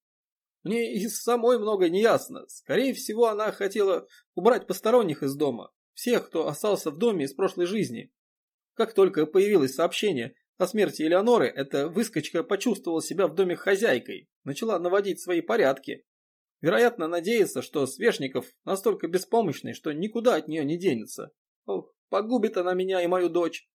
Speaker 1: Мне и самой многое не ясно. Скорее всего, она хотела убрать посторонних из дома. Всех, кто остался в доме из прошлой жизни. Как только появилось сообщение о смерти Элеоноры, эта выскочка почувствовала себя в доме хозяйкой, начала наводить свои порядки. Вероятно, надеется, что Свешников настолько беспомощный, что никуда от нее не денется. Ох, погубит она меня и мою дочь.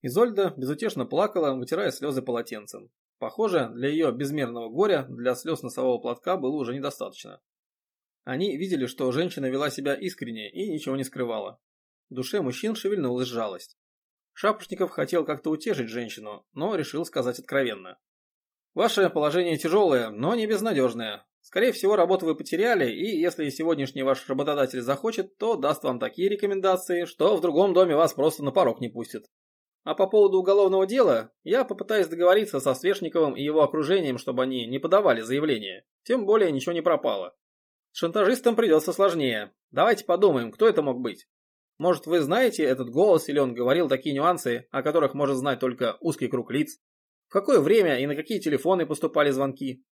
Speaker 1: Изольда безутешно плакала, вытирая слезы полотенцем. Похоже, для ее безмерного горя для слез носового платка было уже недостаточно. Они видели, что женщина вела себя искренне и ничего не скрывала. В душе мужчин шевельнулась жалость. Шапошников хотел как-то утешить женщину, но решил сказать откровенно. «Ваше положение тяжелое, но не безнадежное. Скорее всего, работу вы потеряли, и если сегодняшний ваш работодатель захочет, то даст вам такие рекомендации, что в другом доме вас просто на порог не пустит. А по поводу уголовного дела, я попытаюсь договориться со Свешниковым и его окружением, чтобы они не подавали заявление. Тем более ничего не пропало. С шантажистом придется сложнее. Давайте подумаем, кто это мог быть. Может, вы знаете этот голос, или он говорил такие нюансы, о которых может знать только узкий круг лиц? В какое время и на какие телефоны поступали звонки?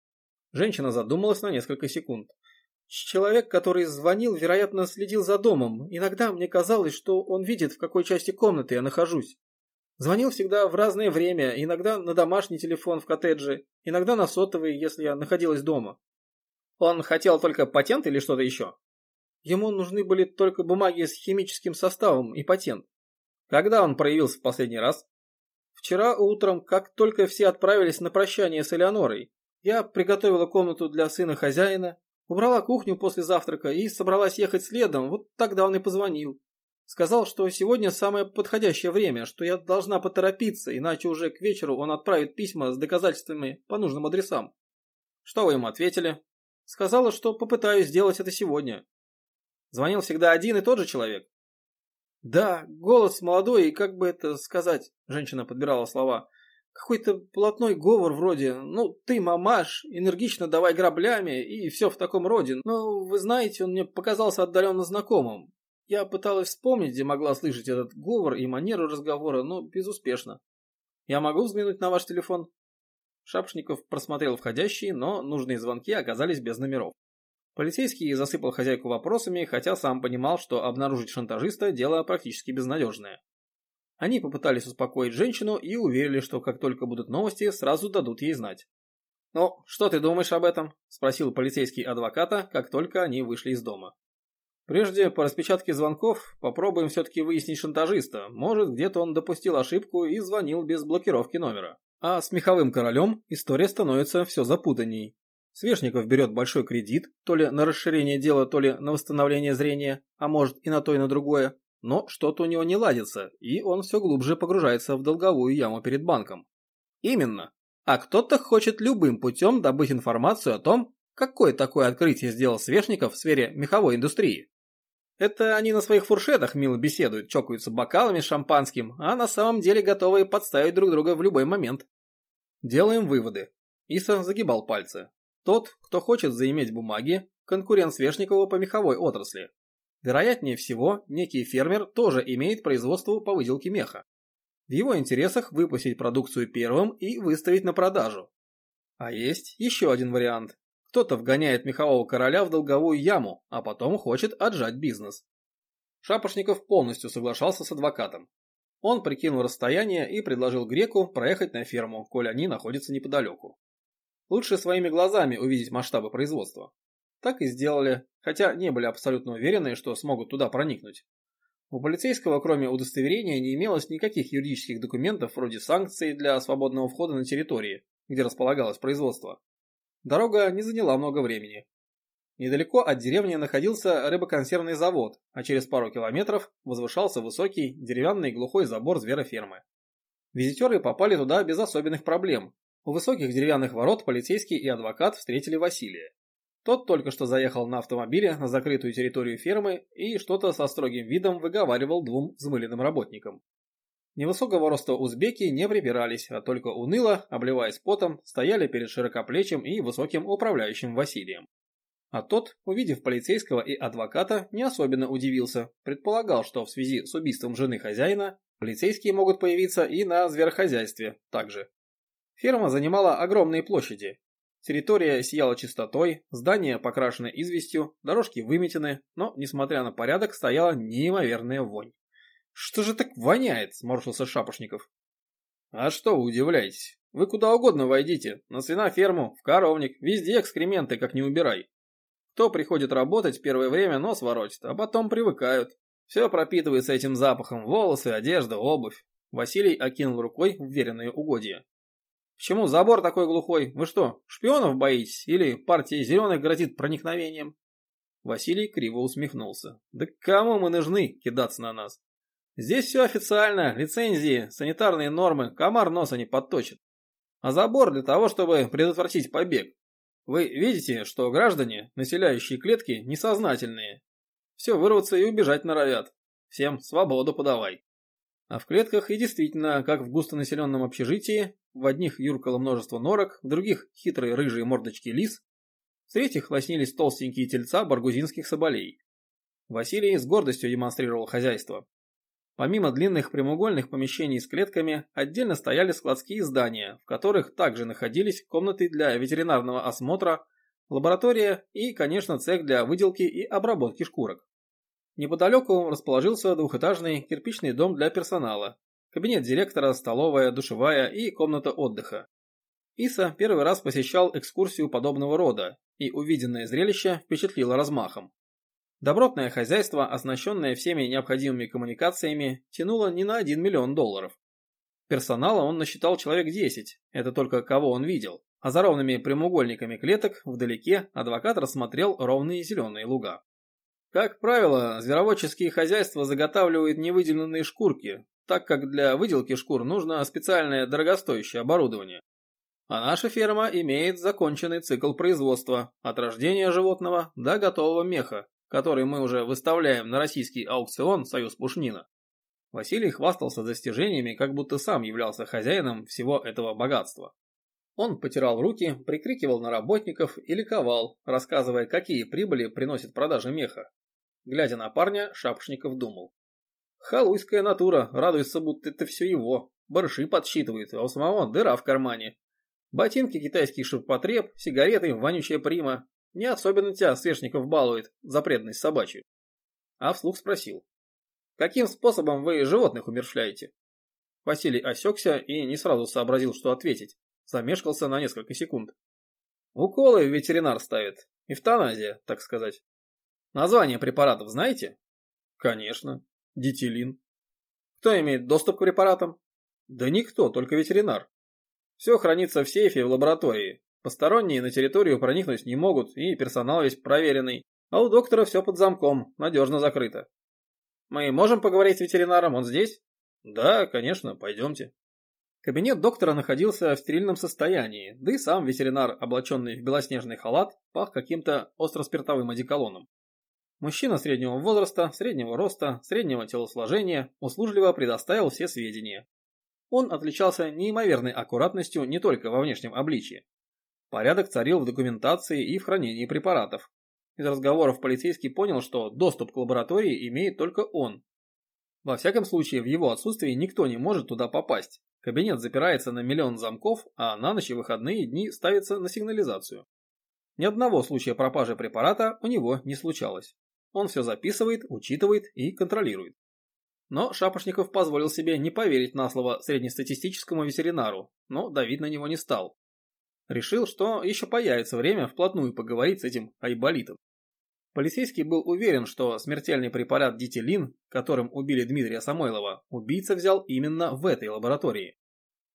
Speaker 1: Женщина задумалась на несколько секунд. Человек, который звонил, вероятно, следил за домом. Иногда мне казалось, что он видит, в какой части комнаты я нахожусь. Звонил всегда в разное время, иногда на домашний телефон в коттедже, иногда на сотовый, если я находилась дома. Он хотел только патент или что-то еще? Ему нужны были только бумаги с химическим составом и патент. Когда он проявился в последний раз? Вчера утром, как только все отправились на прощание с Элеонорой, я приготовила комнату для сына хозяина, убрала кухню после завтрака и собралась ехать следом, вот тогда он и позвонил. Сказал, что сегодня самое подходящее время, что я должна поторопиться, иначе уже к вечеру он отправит письма с доказательствами по нужным адресам. Что вы ему ответили? Сказала, что попытаюсь сделать это сегодня. Звонил всегда один и тот же человек? Да, голос молодой и как бы это сказать, женщина подбирала слова. Какой-то плотной говор вроде «Ну, ты мамаш, энергично давай граблями» и все в таком роде. Но, вы знаете, он мне показался отдаленно знакомым. Я пыталась вспомнить, где могла слышать этот говор и манеру разговора, но безуспешно. Я могу взглянуть на ваш телефон? Шапшников просмотрел входящие, но нужные звонки оказались без номеров. Полицейский засыпал хозяйку вопросами, хотя сам понимал, что обнаружить шантажиста – дело практически безнадежное. Они попытались успокоить женщину и уверили, что как только будут новости, сразу дадут ей знать. «Ну, что ты думаешь об этом?» – спросил полицейский адвоката, как только они вышли из дома. «Прежде по распечатке звонков попробуем все-таки выяснить шантажиста. Может, где-то он допустил ошибку и звонил без блокировки номера. А с меховым королем история становится все запутанней. Свешников берет большой кредит, то ли на расширение дела, то ли на восстановление зрения, а может и на то и на другое, но что-то у него не ладится, и он все глубже погружается в долговую яму перед банком. Именно. А кто-то хочет любым путем добыть информацию о том, какое такое открытие сделал Свешников в сфере меховой индустрии. Это они на своих фуршетах мило беседуют, чокаются бокалами с шампанским, а на самом деле готовы подставить друг друга в любой момент. Делаем выводы. Иса загибал пальцы. Тот, кто хочет заиметь бумаги, конкурент Свешникова по меховой отрасли. Вероятнее всего, некий фермер тоже имеет производство по выделке меха. В его интересах выпустить продукцию первым и выставить на продажу. А есть еще один вариант. Кто-то вгоняет мехового короля в долговую яму, а потом хочет отжать бизнес. Шапошников полностью соглашался с адвокатом. Он прикинул расстояние и предложил греку проехать на ферму, коль они находятся неподалеку. Лучше своими глазами увидеть масштабы производства. Так и сделали, хотя не были абсолютно уверены, что смогут туда проникнуть. У полицейского, кроме удостоверения, не имелось никаких юридических документов вроде санкций для свободного входа на территории, где располагалось производство. Дорога не заняла много времени. Недалеко от деревни находился рыбоконсервный завод, а через пару километров возвышался высокий деревянный глухой забор зверофермы. Визитеры попали туда без особенных проблем, у высоких деревянных ворот полицейский и адвокат встретили Василия. Тот только что заехал на автомобиле на закрытую территорию фермы и что-то со строгим видом выговаривал двум взмыленным работникам. Невысокого роста узбеки не припирались, а только уныло, обливаясь потом, стояли перед широкоплечим и высоким управляющим Василием. А тот, увидев полицейского и адвоката, не особенно удивился, предполагал, что в связи с убийством жены хозяина полицейские могут появиться и на зверохозяйстве также. Ферма занимала огромные площади. Территория сияла чистотой, здания покрашены известью, дорожки выметены, но, несмотря на порядок, стояла неимоверная вонь. «Что же так воняет?» – сморщился Шапошников. «А что вы удивляетесь? Вы куда угодно войдите, на свиноферму, в коровник, везде экскременты, как не убирай. Кто приходит работать, первое время нос воротит, а потом привыкают. Все пропитывается этим запахом, волосы, одежда, обувь». Василий окинул рукой уверенные угодья. Почему забор такой глухой? Вы что, шпионов боитесь? Или партия зеленых грозит проникновением? Василий криво усмехнулся. Да кому мы нужны кидаться на нас? Здесь все официально, лицензии, санитарные нормы, комар носа не подточит. А забор для того, чтобы предотвратить побег. Вы видите, что граждане, населяющие клетки, несознательные. Все вырваться и убежать норовят. Всем свободу подавай. А в клетках и действительно, как в густонаселенном общежитии, в одних юркало множество норок, в других хитрые рыжие мордочки лис, в третьих лоснились толстенькие тельца баргузинских соболей. Василий с гордостью демонстрировал хозяйство. Помимо длинных прямоугольных помещений с клетками, отдельно стояли складские здания, в которых также находились комнаты для ветеринарного осмотра, лаборатория и, конечно, цех для выделки и обработки шкурок. Неподалеку расположился двухэтажный кирпичный дом для персонала, кабинет директора, столовая, душевая и комната отдыха. Иса первый раз посещал экскурсию подобного рода, и увиденное зрелище впечатлило размахом. Добротное хозяйство, оснащенное всеми необходимыми коммуникациями, тянуло не на 1 миллион долларов. Персонала он насчитал человек 10, это только кого он видел, а за ровными прямоугольниками клеток вдалеке адвокат рассмотрел ровные зеленые луга. Как правило, звероводческие хозяйства заготавливают невыделенные шкурки, так как для выделки шкур нужно специальное дорогостоящее оборудование. А наша ферма имеет законченный цикл производства от рождения животного до готового меха, который мы уже выставляем на российский аукцион «Союз Пушнина». Василий хвастался достижениями, как будто сам являлся хозяином всего этого богатства. Он потирал руки, прикрикивал на работников и ликовал, рассказывая, какие прибыли приносит продажа меха. Глядя на парня, Шапошников думал. Халуйская натура, радуется, будто это все его. Барыши подсчитывает, а у самого дыра в кармане. Ботинки китайский ширпотреб, сигареты, вонючая прима. Не особенно тебя Свешников балует за преданность собачью. А вслух спросил. Каким способом вы животных умершляете? Василий осекся и не сразу сообразил, что ответить. Замешкался на несколько секунд. Уколы ветеринар ставит. Эвтаназия, так сказать. Название препаратов знаете? Конечно. Дитилин. Кто имеет доступ к препаратам? Да никто, только ветеринар. Все хранится в сейфе в лаборатории. Посторонние на территорию проникнуть не могут, и персонал весь проверенный. А у доктора все под замком, надежно закрыто. Мы можем поговорить с ветеринаром, он здесь? Да, конечно, пойдемте. Кабинет доктора находился в стерильном состоянии, да и сам ветеринар, облаченный в белоснежный халат, пах каким-то остроспиртовым одеколоном. Мужчина среднего возраста, среднего роста, среднего телосложения услужливо предоставил все сведения. Он отличался неимоверной аккуратностью не только во внешнем обличии. Порядок царил в документации и в хранении препаратов. Из разговоров полицейский понял, что доступ к лаборатории имеет только он. Во всяком случае, в его отсутствии никто не может туда попасть, Кабинет запирается на миллион замков, а на ночь и выходные дни ставится на сигнализацию. Ни одного случая пропажи препарата у него не случалось. Он все записывает, учитывает и контролирует. Но Шапошников позволил себе не поверить на слово среднестатистическому ветеринару, но давить на него не стал. Решил, что еще появится время вплотную поговорить с этим айболитом. Полицейский был уверен, что смертельный препарат дитилин, которым убили Дмитрия Самойлова, убийца взял именно в этой лаборатории.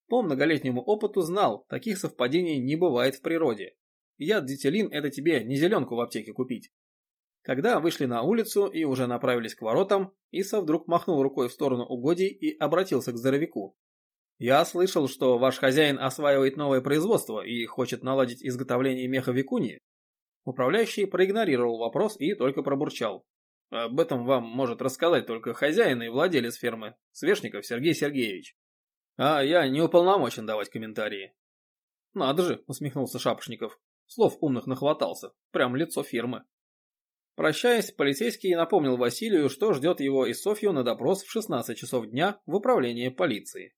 Speaker 1: По многолетнему опыту знал, таких совпадений не бывает в природе. Яд дитилин – это тебе не зеленку в аптеке купить. Когда вышли на улицу и уже направились к воротам, Иса вдруг махнул рукой в сторону угодий и обратился к здоровяку. «Я слышал, что ваш хозяин осваивает новое производство и хочет наладить изготовление меха викуни. Управляющий проигнорировал вопрос и только пробурчал. Об этом вам может рассказать только хозяин и владелец фермы, Свешников Сергей Сергеевич. А я не уполномочен давать комментарии. Надо же, усмехнулся Шапошников. Слов умных нахватался. Прям лицо фирмы. Прощаясь, полицейский напомнил Василию, что ждет его и Софью на допрос в 16 часов дня в управлении полиции.